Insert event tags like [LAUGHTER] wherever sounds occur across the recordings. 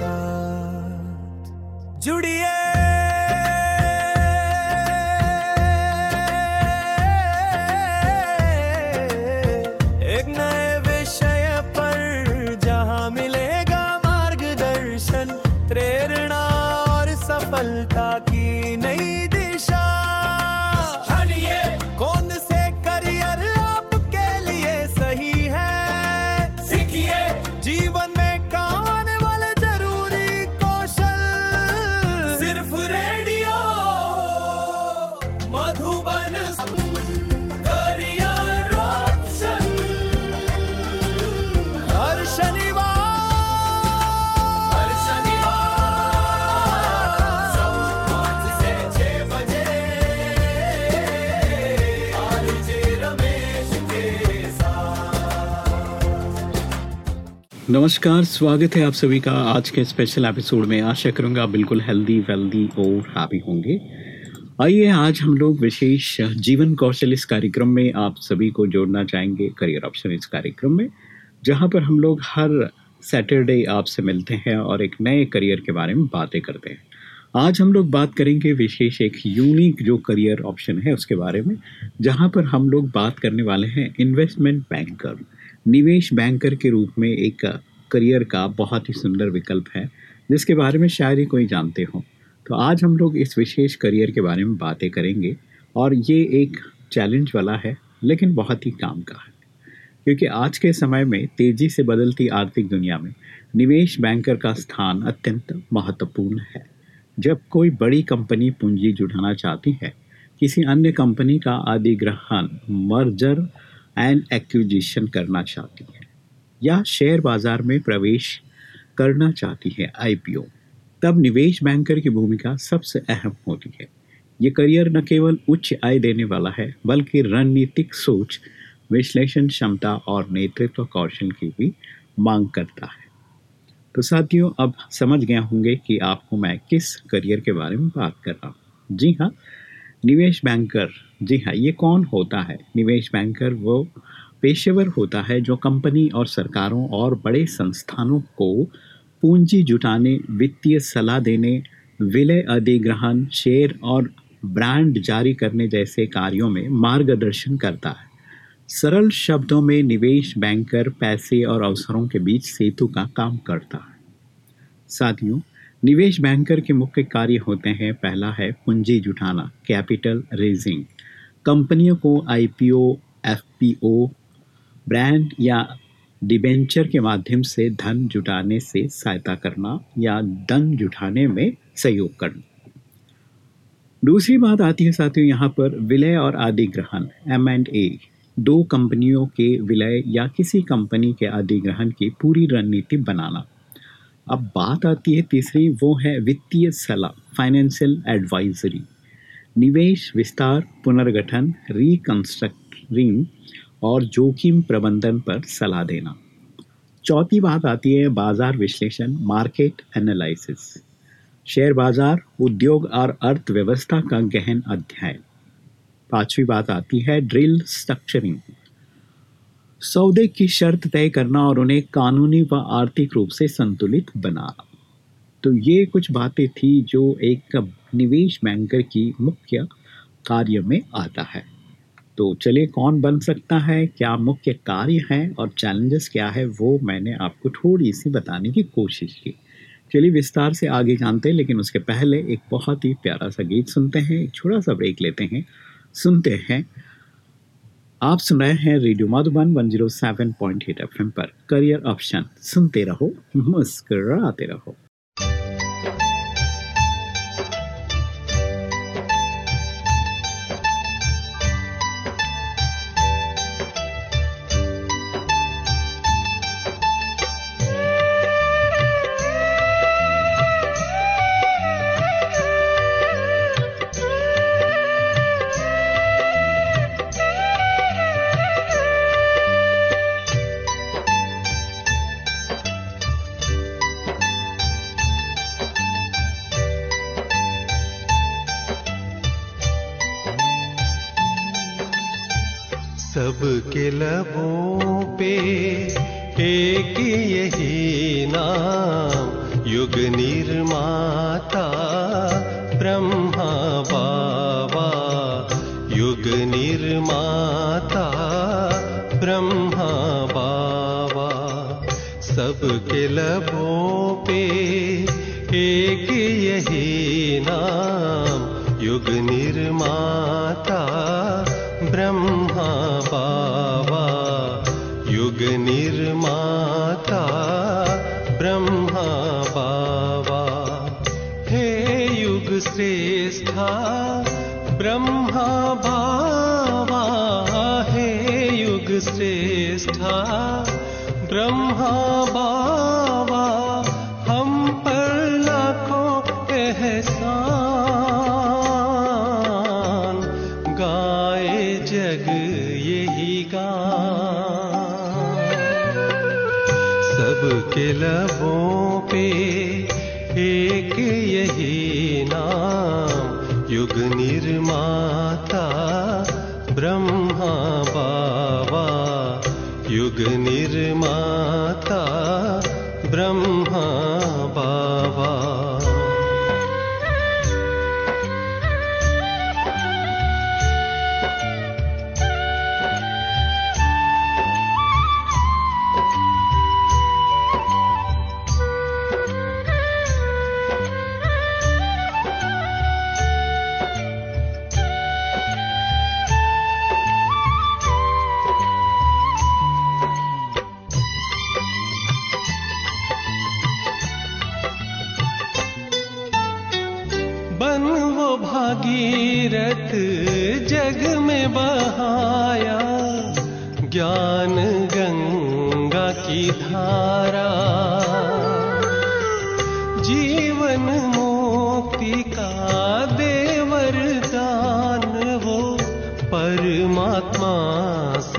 साथ जुड़िए नमस्कार, स्वागत है आप सभी का आज के स्पेशल एपिसोड में। आशा करूँगा बिल्कुल हेल्दी वेल्दी और हैप्पी होंगे। आइए, आज हम लोग विशेष जीवन कौशल इस कार्यक्रम में आप सभी को जोड़ना चाहेंगे करियर ऑप्शन इस कार्यक्रम में, जहाँ पर हम लोग हर सैटरडे आपसे मिलते हैं और एक नए करियर के बारे में बातें करते हैं। आज हम लोग बात करेंगे विशेष एक यूनिक जो करियर ऑप्शन है उसके बारे में, जहाँ पर हम लोग बात करने वाले हैं इन्वेस्टमेंट बैंकर निवेश बैंकर के रूप में एक करियर का बहुत ही सुंदर विकल्प है, जिसके बारे में शायद ही कोई जानते हो। तो आज हम लोग इस विशेष करियर के बारे में बातें करेंगे, और ये एक चैलेंज वाला है, लेकिन बहुत ही काम का है। क्योंकि आज के समय में तेज़ी से बदलती आर्थिक दुनिया में निवेश बैंकर का स्थान अत्यंत महत्वपूर्ण है। जब कोई बड़ी कंपनी पूंजी जुटाना चाहती है, किसी अन्य कंपनी का अधिग्रहण मर्जर एंड एक्विजिशन करना चाहती है, या शेयर बाज़ार में प्रवेश करना चाहती है आईपीओ तब निवेश बैंकर की भूमिका सबसे अहम होती है। ये करियर न केवल उच्च आय देने वाला है, बल्कि रणनीतिक सोच, विश्लेषण क्षमता और नेतृत्व कौशल की भी मांग करता है। तो साथियों, अब समझ गए होंगे कि आपको मैं किस करियर के बारे में बात कर रहा हूँ। जी हाँ निवेश बैंकर जी हाँ ये कौन होता है? निवेश बैंकर वो पेशेवर होता है जो कंपनी और सरकारों और बड़े संस्थानों को पूंजी जुटाने, वित्तीय सलाह देने, विलय अधिग्रहण शेयर और ब्रांड जारी करने जैसे कार्यों में मार्गदर्शन करता है। सरल शब्दों में निवेश बैंकर पैसे और अवसरों के बीच सेतु का काम करता है। साथियों निवेश बैंकर के मुख्य कार्य होते हैं, पहला है पूंजी जुटाना, कैपिटल रेजिंग। कंपनियों को आईपीओ, एफपीओ, ब्रांड या डिबेंचर के माध्यम से धन जुटाने से सहायता करना या धन जुटाने में सहयोग करना। दूसरी बात आती है साथियों, यहाँ पर विलय और अधिग्रहण एम एंड ए दो कंपनियों के विलय या किसी कंपनी के अधिग्रहण की पूरी रणनीति बनाना। अब बात आती है तीसरी, वो है वित्तीय सलाह फाइनेंशियल एडवाइजरी निवेश विस्तार, पुनर्गठन रिकंस्ट्रक्टिंग और जोखिम प्रबंधन पर सलाह देना। चौथी बात आती है बाज़ार विश्लेषण मार्केट एनालिसिस शेयर बाज़ार, उद्योग और अर्थव्यवस्था का गहन अध्ययन। पांचवी बात आती है ड्रिल स्ट्रक्चरिंग सौदे की शर्त तय करना और उन्हें कानूनी व आर्थिक रूप से संतुलित बनाना तो ये कुछ बातें थी जो एक निवेश बैंकर की मुख्य कार्य में आता है। तो चलिए, कौन बन सकता है, क्या मुख्य कार्य हैं और चैलेंजेस क्या है, वो मैंने आपको थोड़ी सी बताने की कोशिश की। चलिए, विस्तार से आगे जानते हैं, लेकिन उसके पहले एक बहुत ही प्यारा सा गीत सुनते हैं, एक छोटा सा ब्रेक लेते हैं, सुनते हैं। आप सुन रहे हैं रेडियो मधुबन 107.8 एफएम पर। करियर ऑप्शन, सुनते रहो, मुस्कराते रहो। सबके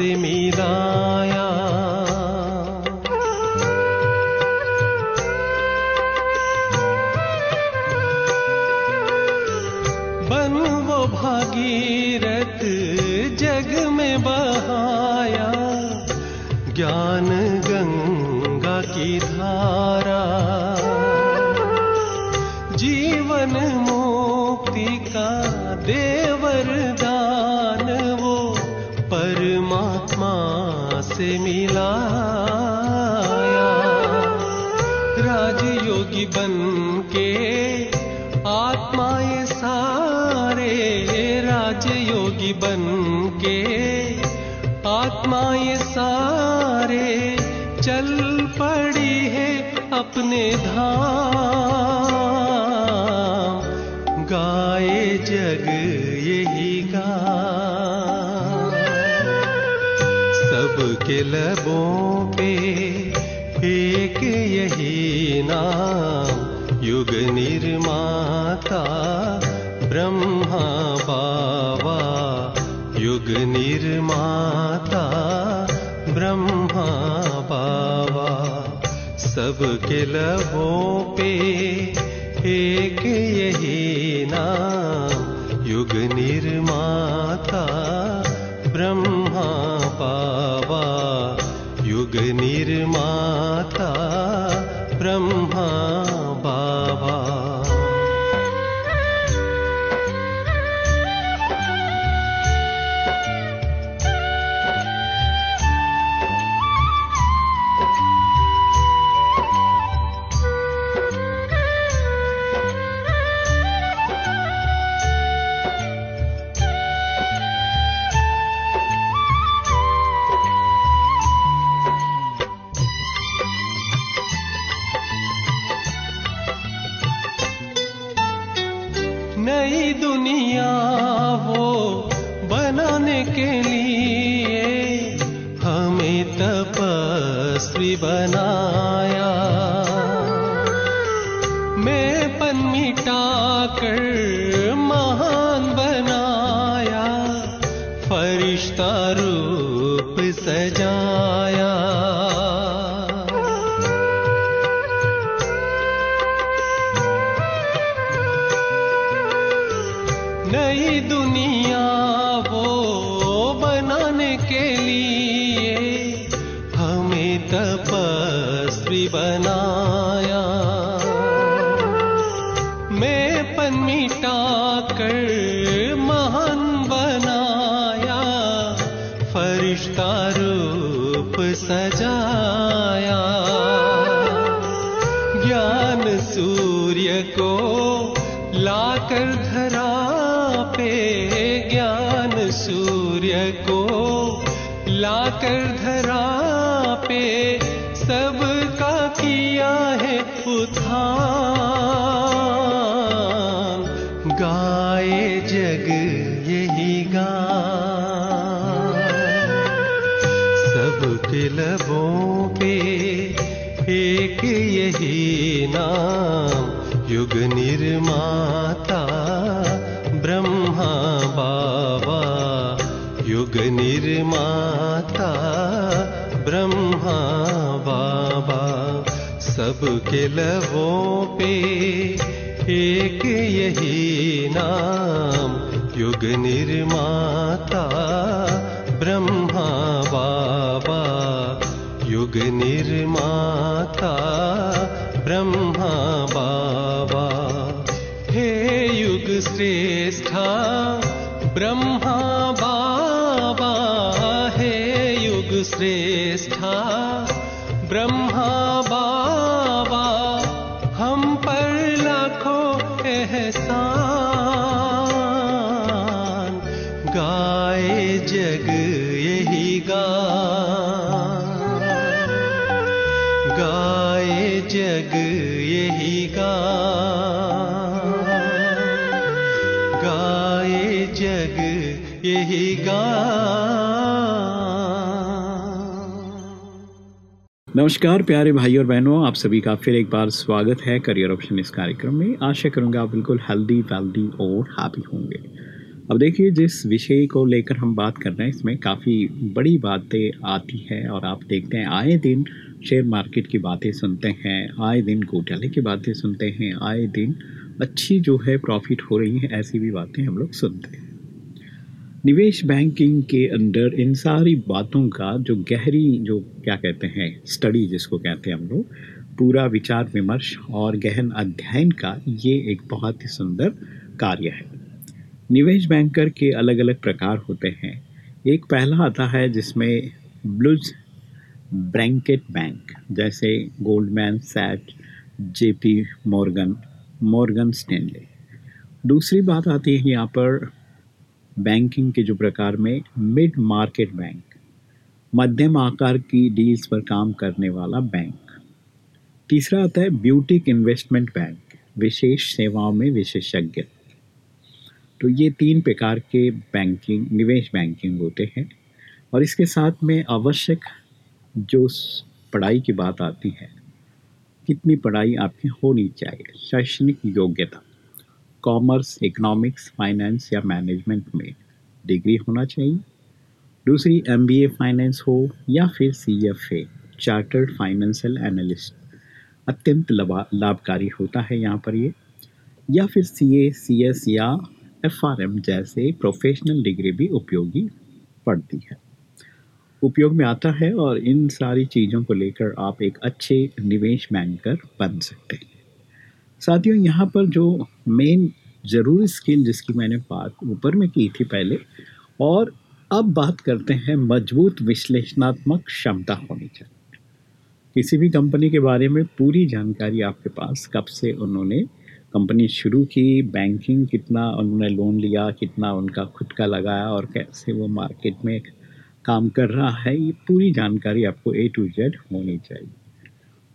sí, mi लबों पे एक यही नाम, युग निर्माता, ब्रह्मा बाबा। युग निर्माता, ब्रह्मा बाबा। सबके लबों पे सबके लबों पे एक यही नाम, युग निर्माता, ब्रह्मा बाबा। युग निर्माता, ब्रह्मा बाबा। सबके लबों पे एक यही नाम युग निर्माता ब्रह्मा बाबा। युग निर्माता ब्रह्मा बाबा। हे युग श्रेष्ठा ब्रह्मा बाबा। हे युग श्रेष्ठा जग यही गान। नमस्कार, प्यारे भाई और बहनों, आप सभी का फिर एक बार स्वागत है करियर ऑप्शन इस कार्यक्रम में। आशा करूँगा आप बिल्कुल हेल्दी वेल्दी और हैप्पी होंगे। अब देखिए, जिस विषय को लेकर हम बात कर रहे हैं, इसमें काफ़ी बड़ी बातें आती है और आप देखते हैं, आए दिन शेयर मार्केट की बातें सुनते हैं, आए दिन घोटाले की बातें सुनते हैं, आए दिन अच्छी जो है प्रॉफिट हो रही है, ऐसी भी बातें हम लोग सुनते हैं। निवेश बैंकिंग के अंडर इन सारी बातों का जो गहरी जो क्या कहते हैं स्टडी जिसको कहते हैं हम लोग, पूरा विचार विमर्श और गहन अध्ययन का ये एक बहुत ही सुंदर कार्य है। निवेश बैंकर के अलग अलग प्रकार होते हैं। एक पहला आता है जिसमें ब्लूज ब्रैंकेट बैंक जैसे Goldman Sachs JP Morgan Morgan Stanley दूसरी बात आती है यहाँ पर बैंकिंग के जो प्रकार में मिड मार्केट बैंक मध्यम आकार की डील्स पर काम करने वाला बैंक तीसरा आता है ब्यूटिक इन्वेस्टमेंट बैंक विशेष सेवाओं में विशेषज्ञ। तो ये तीन प्रकार के बैंकिंग निवेश बैंकिंग होते हैं। और इसके साथ में आवश्यक जो पढ़ाई की बात आती है कितनी पढ़ाई आपकी होनी चाहिए? शैक्षणिक योग्यता। कॉमर्स, इकोनॉमिक्स, फाइनेंस या मैनेजमेंट में डिग्री होना चाहिए। दूसरी, एमबीए फाइनेंस हो या फिर सीएफए, चार्टर्ड फाइनेंशियल एनालिस्ट। अत्यंत लाभकारी होता है यहाँ पर ये। या फिर सी ए सी एस या एफ़ आर एम जैसे प्रोफेशनल डिग्री भी उपयोगी पड़ती है। उपयोग में आता है और इन सारी चीज़ों को लेकर आप एक अच्छे निवेश बैंकर बन सकते हैं। साथियों, यहाँ पर जो मेन ज़रूरी स्किल जिसकी मैंने बात ऊपर में की थी पहले, और अब बात करते हैं मज़बूत विश्लेषणात्मक क्षमता होनी चाहिए। किसी भी कंपनी के बारे में पूरी जानकारी आपके पास कब से उन्होंने कंपनी शुरू की बैंकिंग कितना उन्होंने लोन लिया, कितना उनका खुद का लगाया, और कैसे वो मार्केट में काम कर रहा है, ये पूरी जानकारी आपको ए टू जेड होनी चाहिए।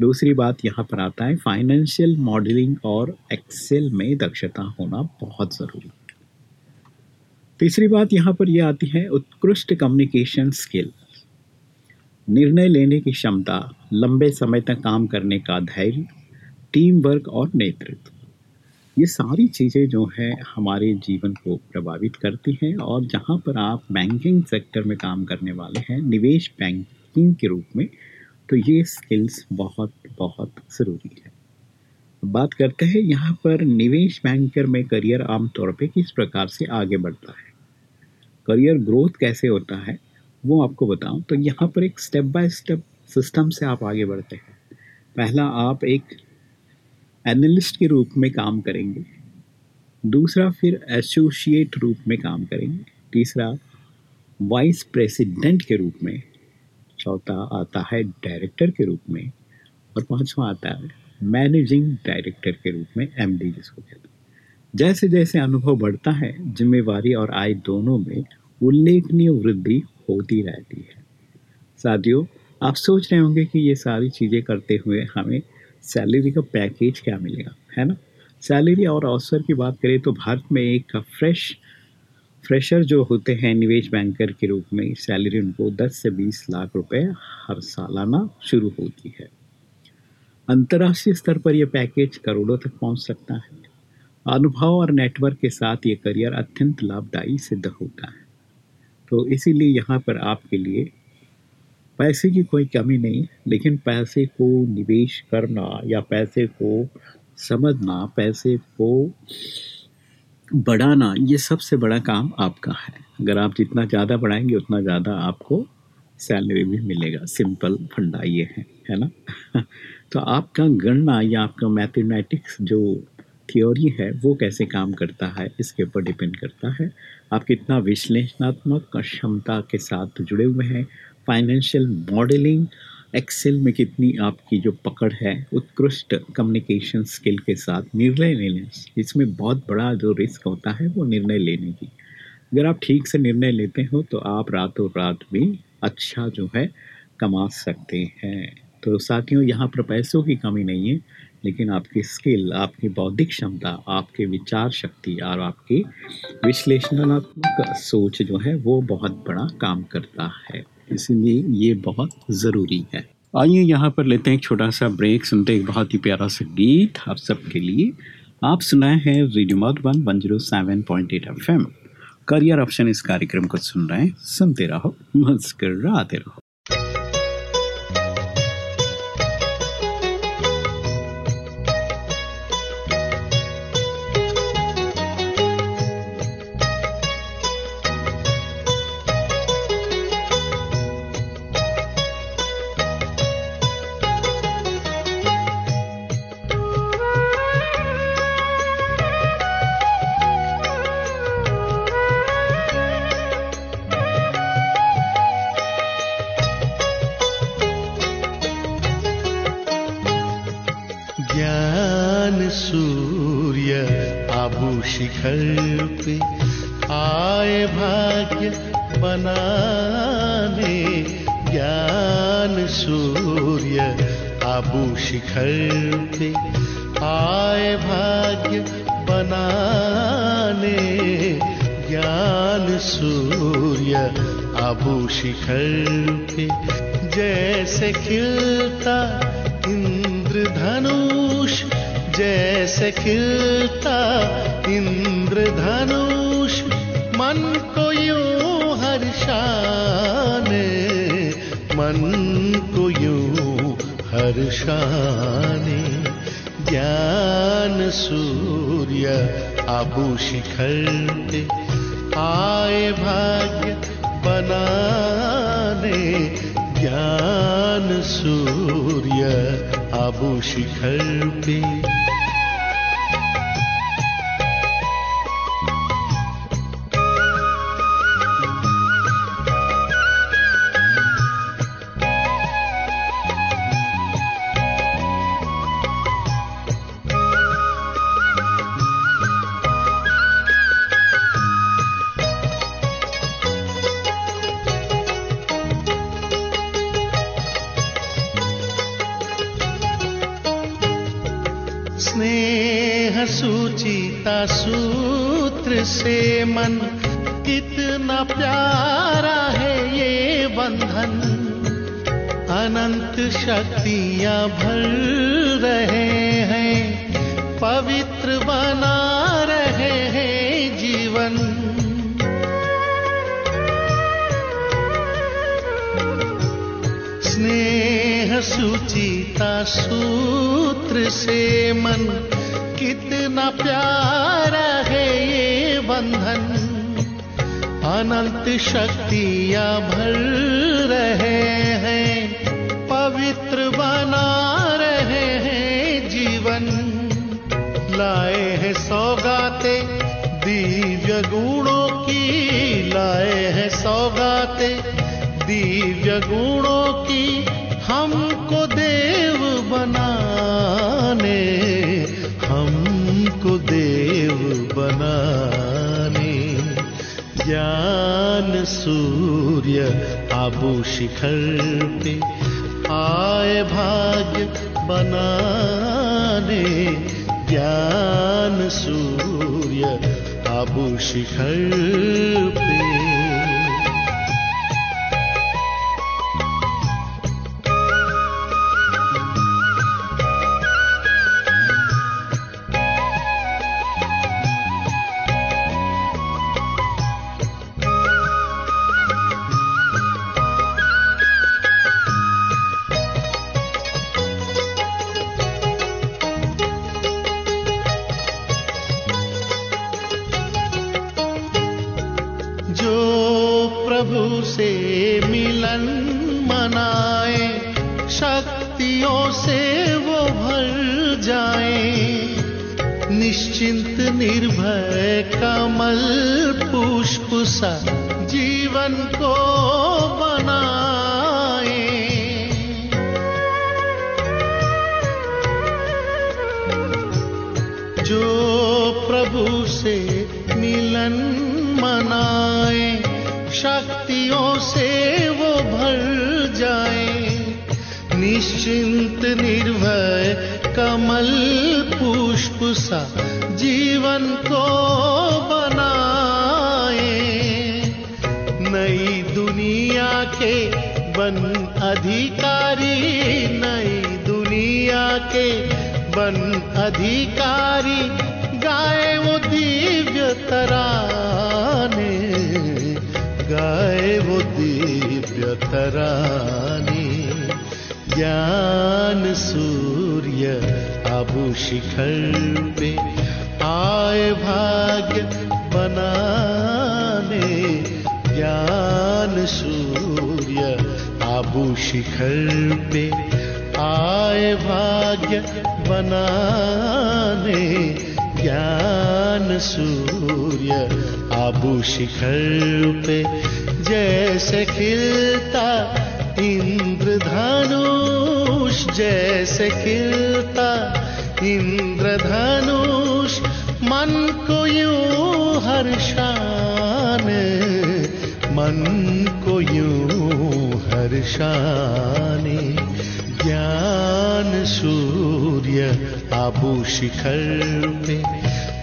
दूसरी बात यहाँ पर आता है फाइनेंशियल मॉडलिंग और एक्सेल में दक्षता होना बहुत ज़रूरी तीसरी बात यहाँ पर यह आती है, उत्कृष्ट कम्युनिकेशन स्किल निर्णय लेने की क्षमता, लंबे समय तक काम करने का धैर्य टीम वर्क और नेतृत्व। ये सारी चीज़ें जो है हमारे जीवन को प्रभावित करती हैं और जहाँ पर आप बैंकिंग सेक्टर में काम करने वाले हैं, निवेश बैंकिंग के रूप में तो ये स्किल्स बहुत बहुत ज़रूरी है। बात करते हैं यहाँ पर निवेश बैंकर में करियर आमतौर पे किस प्रकार से आगे बढ़ता है। करियर ग्रोथ कैसे होता है, वो आपको बताऊँ। तो यहाँ पर एक स्टेप बाय स्टेप सिस्टम से आप आगे बढ़ते हैं। पहला आप एक एनालिस्ट के रूप में काम करेंगे, दूसरा फिर एसोसिएट रूप में काम करेंगे, तीसरा वाइस प्रेसिडेंट के रूप में, चौथा आता है डायरेक्टर के रूप में और पांचवा आता है मैनेजिंग डायरेक्टर के रूप में एमडी जिसको कहते हैं। जैसे जैसे अनुभव बढ़ता है, जिम्मेवारी और आय दोनों में उल्लेखनीय वृद्धि होती रहती है। साथियों, आप सोच रहे होंगे कि ये सारी चीज़ें करते हुए हमें सैलरी का पैकेज क्या मिलेगा, है ना? सैलरी और अवसर की बात करें तो भारत में एक फ्रेश, फ्रेशर जो होते हैं निवेश बैंकर के रूप में, सैलरी उनको 10 से 20 लाख रुपए हर सालाना शुरू होती है। अंतर्राष्ट्रीय स्तर पर यह पैकेज करोड़ों तक पहुँच सकता है। अनुभव और नेटवर्क के साथ ये करियर अत्यंत लाभदायी सिद्ध होता है। तो इसीलिए यहाँ पर आपके लिए पैसे की कोई कमी नहीं, लेकिन पैसे को निवेश करना या पैसे को समझना, पैसे को बढ़ाना, ये सबसे बड़ा काम आपका है। अगर आप जितना ज़्यादा बढ़ाएँगे, उतना ज़्यादा आपको सैलरी भी मिलेगा। सिंपल फंडा ये है है ना? [LAUGHS] तो आपका गणना या आपका मैथमेटिक्स जो थियोरी है, वो कैसे काम करता है, इसके ऊपर डिपेंड करता है। आप कितना विश्लेषणात्मक क्षमता के साथ जुड़े हुए हैं फाइनेंशियल मॉडलिंग एक्सेल में कितनी आपकी जो पकड़ है, उत्कृष्ट कम्युनिकेशन स्किल के साथ निर्णय लेने इसमें बहुत बड़ा जो रिस्क होता है, वो निर्णय लेने की। अगर आप ठीक से निर्णय लेते हो तो आप रातों रात भी अच्छा जो है, कमा सकते हैं। तो साथियों, यहाँ पर पैसों की कमी नहीं है, लेकिन आपकी स्किल आपकी बौद्धिक क्षमता, आपके विचार शक्ति और आपकी विश्लेषणात्मक सोच जो है, वो बहुत बड़ा काम करता है। इसीलिए ये बहुत ज़रूरी है। आइए यहाँ पर लेते हैं एक छोटा सा ब्रेक सुनते हैं एक बहुत ही प्यारा सा गीत आप सबके लिए। आप सुनाए हैं radio Madhuban one zero seven point eight F career option इस कार्यक्रम को सुन रहे हैं, सुनते रहो, मुस्कराते रहो। बनाने ज्ञान सूर्य आबू शिखर पे आए भाग्य बनाने। ज्ञान सूर्य आबू शिखर पे जैसे खिलता इंद्रधनुष, जैसे खिलता इंद्रधनुष। हर्षाने मन को यूँ हर्षाने ज्ञान सूर्य आबू शिखर पे, आए भाग्य बनाने। ज्ञान सूर्य आबू शिखर पे। सूत्र से मन कितना प्यारा है ये बंधन। अनंत शक्तियाँ भर रहे हैं, पवित्र बना रहे हैं जीवन। स्नेह सूचिता सूत्र से मन कितना प्यारा है ये बंधन। अनंत शक्तियाँ भर रहे हैं, पवित्र बना रहे हैं जीवन। लाए हैं सौगाते, दिव्य गुणों की, लाए हैं सौगाते, दिव्य गुण ज्ञान सूर्य आबू शिखर पे आए भाग्य बनाने। ज्ञान सूर्य आबू शिखर पे जो प्रभु से मिलन मनाए, शक्तियों से वो भर जाए। निश्चिंत, निर्भय, कमल पुष्प सा जीवन को बनाए। नई दुनिया के बन अधिकारी, नई दुनिया के बन अधिकारी, गाए वो दिव्य तराने। गाए वो दिव्य तराने। ज्ञान सूर्य आबू शिखर पे आए भाग्य बनाने। ज्ञान सूर्य आबू शिखर पे आए भाग्य बनाने। ज्ञान सूर्य आबू शिखर पे, जैसे खिलता इंद्रधनुष, जैसे खिलता इंद्रधनुष, मन को यूँ हर्षाने मन को यूँ हर्षाने ज्ञान सूर्य आबू शिखर पे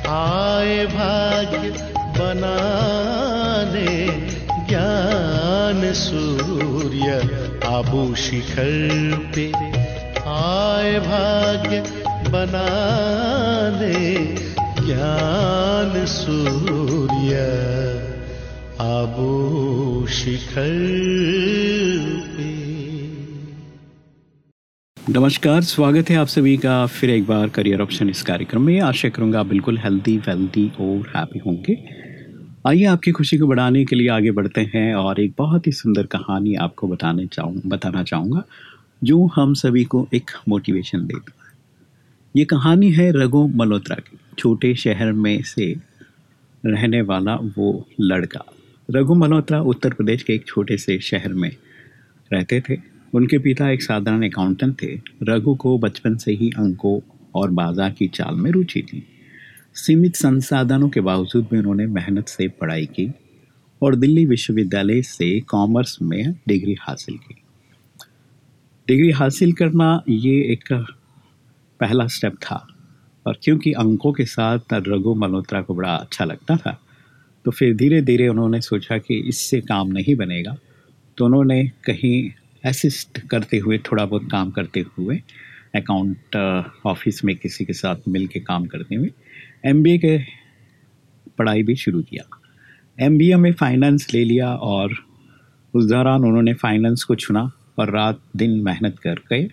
आए भाग्य बनाने, ज्ञान सूर्य आबू शिखर पे आए भाग्य बनाने, ज्ञान सूर्य आबू शिखर नमस्कार, स्वागत है आप सभी का फिर एक बार करियर ऑप्शन इस कार्यक्रम में। आशा करूँगा आप बिल्कुल हेल्दी वेल्दी और हैप्पी होंगे। आइए आपकी खुशी को बढ़ाने के लिए आगे बढ़ते हैं और एक बहुत ही सुंदर कहानी आपको बताने चाहूँ, बताना चाहूँगा, जो हम सभी को एक मोटिवेशन देता है। ये कहानी है रघु मल्होत्रा की। छोटे शहर में से रहने वाला वो लड़का। रघु मल्होत्रा उत्तर प्रदेश के एक छोटे से शहर में रहते थे। उनके पिता एक साधारण अकाउंटेंट थे। रघु को बचपन से ही अंकों और बाज़ार की चाल में रुचि थी। सीमित संसाधनों के बावजूद भी उन्होंने मेहनत से पढ़ाई की और दिल्ली विश्वविद्यालय से कॉमर्स में डिग्री हासिल की। डिग्री हासिल करना ये एक पहला स्टेप था और क्योंकि अंकों के साथ रघु मल्होत्रा को बड़ा अच्छा लगता था तो फिर धीरे धीरे उन्होंने सोचा कि इससे काम नहीं बनेगा तो उन्होंने कहीं असिस्ट करते हुए, थोड़ा बहुत काम करते हुए अकाउंट ऑफ़िस में किसी के साथ मिल के काम करते हुए एम बी के पढ़ाई भी शुरू किया। एम बी ए में फाइनेंस ले लिया और उस दौरान उन्होंने फाइनेंस को चुना और रात दिन मेहनत करके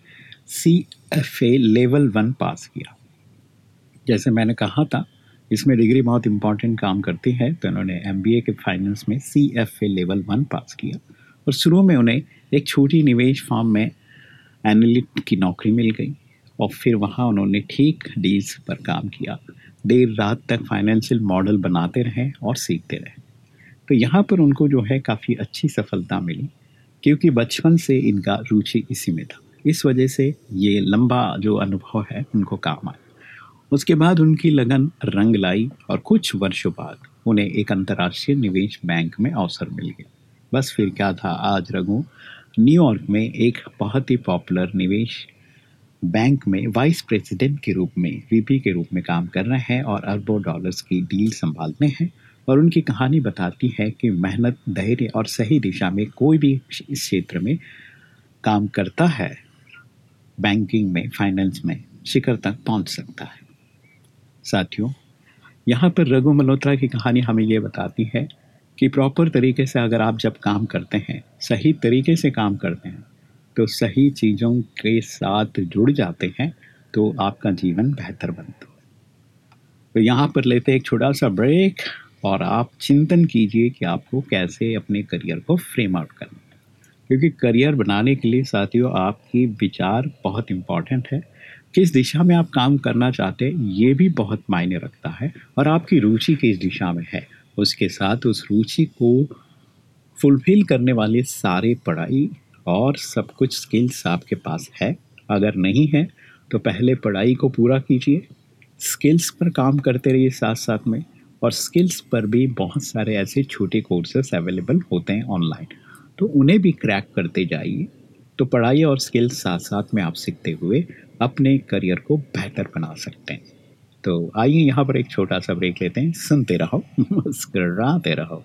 C F A level one pass किया। जैसे मैंने कहा था, इसमें डिग्री बहुत इंपॉर्टेंट काम करती है तो उन्होंने एम बी ए के फाइनेंस में C F A level one pass किया और शुरू में उन्हें एक छोटी निवेश फॉर्म में एनालिस्ट की नौकरी मिल गई और फिर वहाँ उन्होंने ठीक डील्स पर काम किया। देर रात तक फाइनेंशियल मॉडल बनाते रहे और सीखते रहे। तो यहाँ पर उनको जो है काफ़ी अच्छी सफलता मिली, क्योंकि बचपन से इनका रुचि इसी में था। इस वजह से ये लंबा जो अनुभव है, उनको काम आया। उसके बाद उनकी लगन रंग लाई और कुछ वर्षों बाद उन्हें एक अंतर्राष्ट्रीय निवेश बैंक में अवसर मिल गया। बस फिर क्या था, आज रघु न्यूयॉर्क में एक बहुत ही पॉपुलर निवेश बैंक में वाइस प्रेसिडेंट के रूप में वीपी के रूप में काम कर रहे हैं और अरबों डॉलर्स की डील संभालते हैं और उनकी कहानी बताती है कि मेहनत, धैर्य और सही दिशा में कोई भी इस क्षेत्र में काम करता है बैंकिंग में फाइनेंस में शिखर तक पहुँच सकता है। साथियों, यहाँ पर रघु मल्होत्रा की कहानी हमें ये बताती है कि प्रॉपर तरीके से अगर आप जब काम करते हैं, सही तरीके से काम करते हैं तो सही चीज़ों के साथ जुड़ जाते हैं तो आपका जीवन बेहतर बनता है। तो यहाँ पर लेते एक छोटा सा ब्रेक और आप चिंतन कीजिए कि आपको कैसे अपने करियर को फ्रेम आउट करना है। क्योंकि करियर बनाने के लिए साथियों, आपकी विचार बहुत इंपॉर्टेंट है। किस दिशा में आप काम करना चाहते हैं, ये भी बहुत मायने रखता है और आपकी रुचि किस दिशा में है उसके साथ उस रुचि को फुलफिल करने वाले सारे पढ़ाई और सब कुछ स्किल्स आपके पास है। अगर नहीं है तो पहले पढ़ाई को पूरा कीजिए। स्किल्स पर काम करते रहिए साथ साथ में और स्किल्स पर भी बहुत सारे ऐसे छोटे कोर्सेस अवेलेबल होते हैं ऑनलाइन तो उन्हें भी क्रैक करते जाइए। तो पढ़ाई और स्किल्स साथ साथ में आप सीखते हुए अपने करियर को बेहतर बना सकते हैं। तो आइए यहाँ पर एक छोटा सा ब्रेक लेते हैं। सुनते रहो [LAUGHS] मुस्कराते रहो।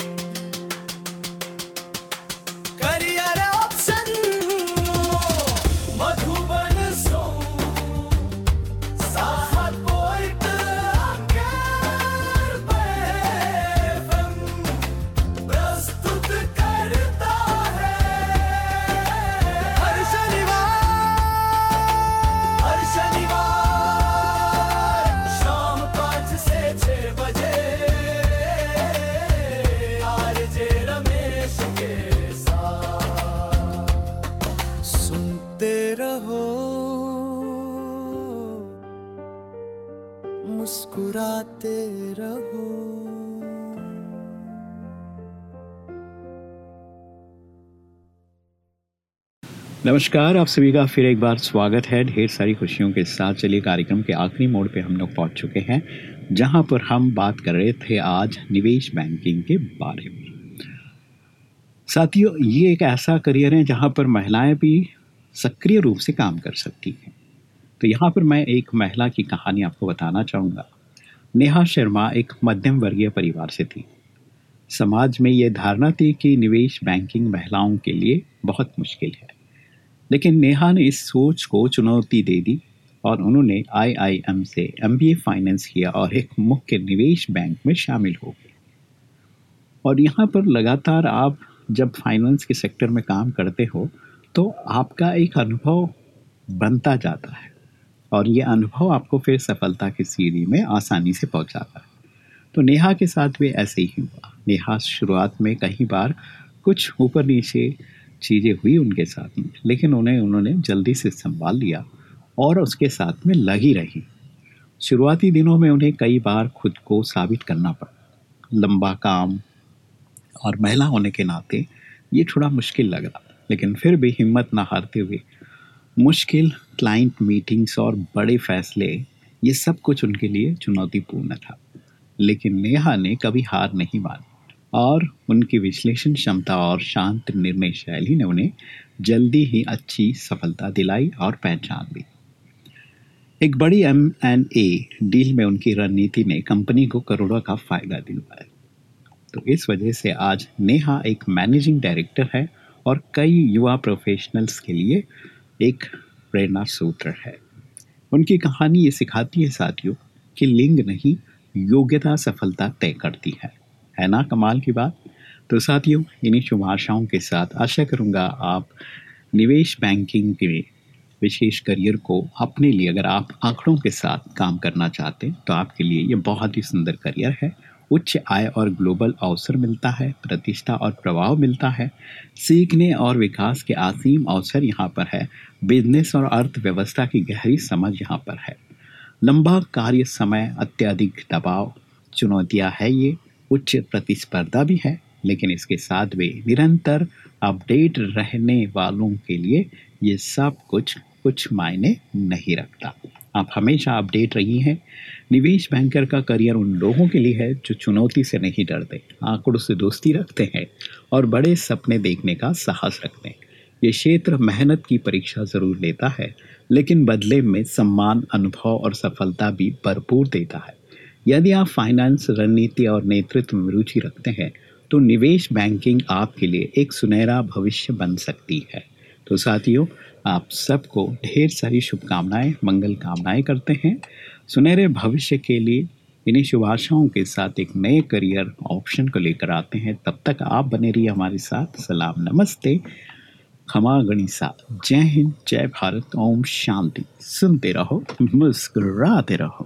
नमस्कार, आप सभी का फिर एक बार स्वागत है। ढेर सारी खुशियों के साथ चलिए कार्यक्रम के आखिरी मोड़ पे हम लोग पहुँच चुके हैं, जहाँ पर हम बात कर रहे थे आज निवेश बैंकिंग के बारे में। साथियों, ये एक ऐसा करियर है जहाँ पर महिलाएँ भी सक्रिय रूप से काम कर सकती हैं। तो यहाँ पर मैं एक महिला की कहानी आपको बताना चाहूँगा। नेहा शर्मा एक मध्यम वर्गीय परिवार से थी। समाज में ये धारणा थी कि निवेश बैंकिंग महिलाओं के लिए बहुत मुश्किल है। लेकिन नेहा ने इस सोच को चुनौती दे दी और उन्होंने आईआईएम से एमबीए फाइनेंस किया और एक मुख्य निवेश बैंक में शामिल हो गए। और यहाँ पर लगातार आप जब फाइनेंस के सेक्टर में काम करते हो तो आपका एक अनुभव बनता जाता है और ये अनुभव आपको फिर सफलता की सीढ़ी में आसानी से पहुँचाता है। तो नेहा के साथ भी ऐसे ही हुआ। नेहा शुरुआत में कई बार कुछ ऊपर नीचे चीज़ें हुई उनके साथ में, लेकिन उन्हें, उन्होंने जल्दी से संभाल लिया और उसके साथ में लगी रही। शुरुआती दिनों में उन्हें कई बार खुद को साबित करना पड़ा। लंबा काम और महिला होने के नाते ये थोड़ा मुश्किल लग रहा, लेकिन फिर भी हिम्मत ना हारते हुए मुश्किल, क्लाइंट मीटिंग्स और बड़े फैसले, ये सब कुछ उनके लिए चुनौतीपूर्ण था। लेकिन नेहा ने कभी हार नहीं मानी। और उनकी विश्लेषण क्षमता और शांत निर्णय शैली ने उन्हें जल्दी ही अच्छी सफलता दिलाई और पहचान दी एक बड़ी एम एन ए डील में उनकी रणनीति ने कंपनी को करोड़ों का फ़ायदा दिलवाया। तो इस वजह से आज नेहा एक मैनेजिंग डायरेक्टर है और कई युवा प्रोफेशनल्स के लिए एक प्रेरणा सूत्र है। उनकी कहानी ये सिखाती है साथियों कि लिंग नहीं, योग्यता सफलता तय करती है। है ना? कमाल की बात। तो साथियों, इन्हीं शुभ आशाओं के साथ आशा करूँगा आप निवेश बैंकिंग के विशेष करियर को अपने लिए अगर आप आंकड़ों के साथ काम करना चाहते हैं तो आपके लिए ये बहुत ही सुंदर करियर है। उच्च आय और ग्लोबल अवसर मिलता है, प्रतिष्ठा और प्रभाव मिलता है। सीखने और विकास के असीम अवसर यहाँ पर है। बिज़नेस और अर्थव्यवस्था की गहरी समझ यहाँ पर है। लंबा कार्य समय, अत्यधिक दबाव, चुनौतियाँ है ये। उच्च प्रतिस्पर्धा भी है, लेकिन इसके साथ वे निरंतर अपडेट रहने वालों के लिए ये सब कुछ कुछ मायने नहीं रखता। आप हमेशा अपडेट रही हैं। निवेश बैंकर का करियर उन लोगों के लिए है जो चुनौती से नहीं डरते, आंकड़ों से दोस्ती रखते हैं और बड़े सपने देखने का साहस रखते हैं। ये क्षेत्र मेहनत की परीक्षा ज़रूर लेता है, लेकिन बदले में सम्मान, अनुभव और सफलता भी भरपूर देता है। यदि आप फाइनेंस रणनीति और नेतृत्व में रुचि रखते हैं तो निवेश बैंकिंग आपके लिए एक सुनहरा भविष्य बन सकती है। तो साथियों, आप सबको ढेर सारी शुभकामनाएँ, मंगल कामनाएँ करते हैं। सुनहरे भविष्य के लिए इन्हीं शुभ आशाओं के साथ एक नए करियर ऑप्शन को लेकर आते हैं। तब तक आप बने रहिए हमारे साथ। सलाम, नमस्ते। खमा गणिसा। जय हिंद, जय भारत। ओम शांति। सुनते रहो, मुस्कुराते रहो।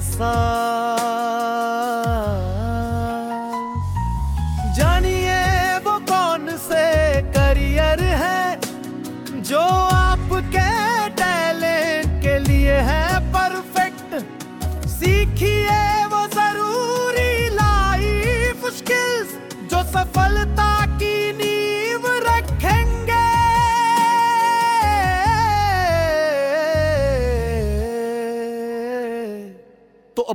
साथ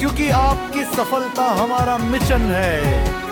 क्योंकि आपकी सफलता हमारा मिशन है।